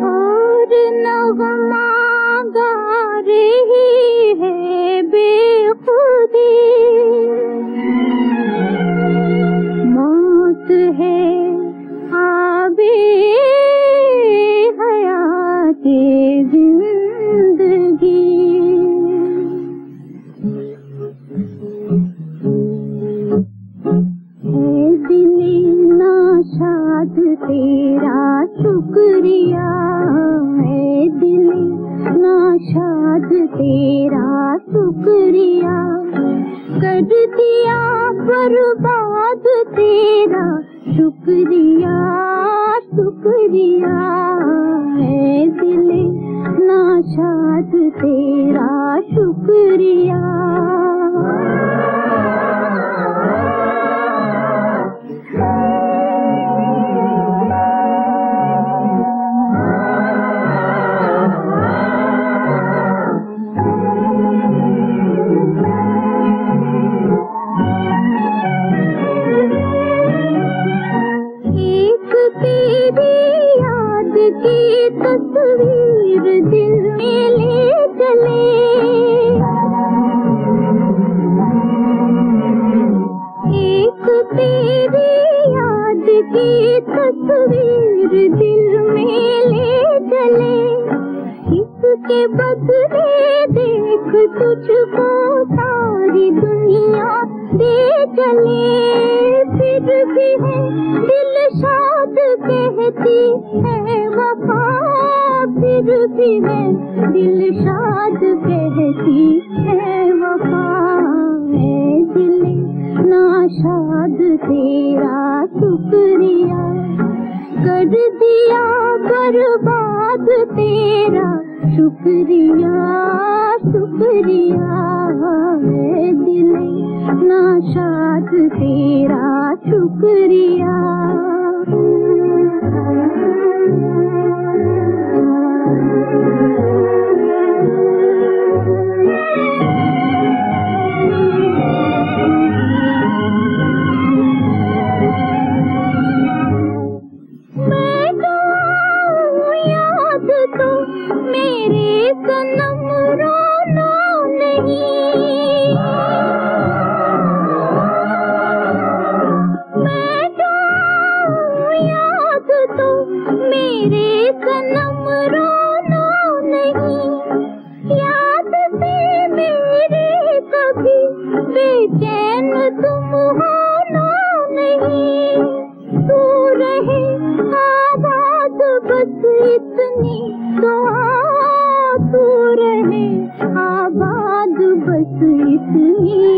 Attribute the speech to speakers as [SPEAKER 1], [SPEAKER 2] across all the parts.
[SPEAKER 1] Oh, did no go my तेरा शुक्रिया, मैं दिल नाशाद तेरा शुक्रिया। कर दिया बर्बाद, तेरा शुक्रिया शुक्रिया। है दिल नाशाद तेरा शुक्रिया। दिल में ले चले। एक याद की तस्वीर दिल में ले चले। इसके बदले देख तुझको सारी दुनिया दे चले। फिर भी दिल शाद कहती है वफा फिर भी मैं दिल शाद कहती है, वफा मैं दिल नाशाद तेरा शुक्रिया। कर दिया बर्बाद तेरा शुक्रिया शुक्रिया मैं दिल नाशाद तेरा शुक्रिया। no. इतनी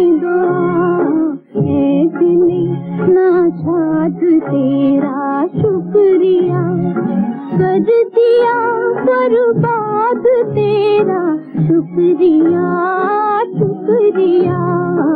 [SPEAKER 1] तेरा शुक्रिया। कर दिया बर्बाद तेरा। शुक्रिया शुक्रिया।